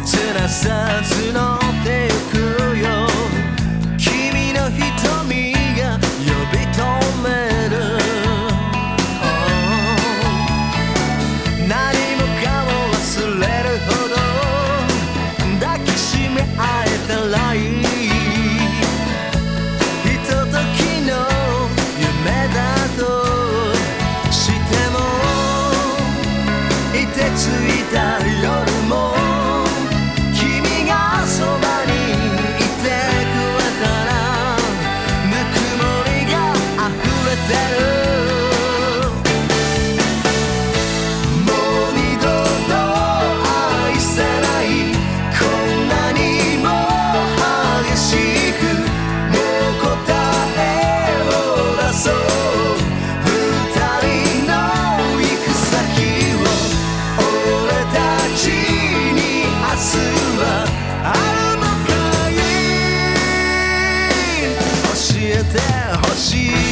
切なさ募って see